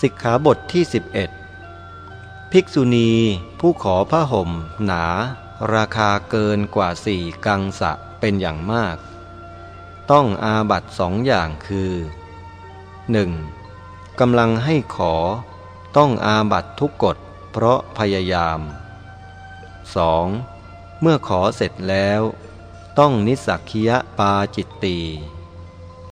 สิกขาบทที่ 11 ภิกษุณีผู้ขอผ้าห่ม หนา ราคาเกินกว่าสี่กังสะเป็นอย่างมาก ต้องอาบัตสองอย่างคือ 1. กำลังให้ขอ ต้องอาบัตทุกกฎเพราะพยายาม 2. เมื่อขอเสร็จแล้ว ต้องนิสักคียปาจิตตี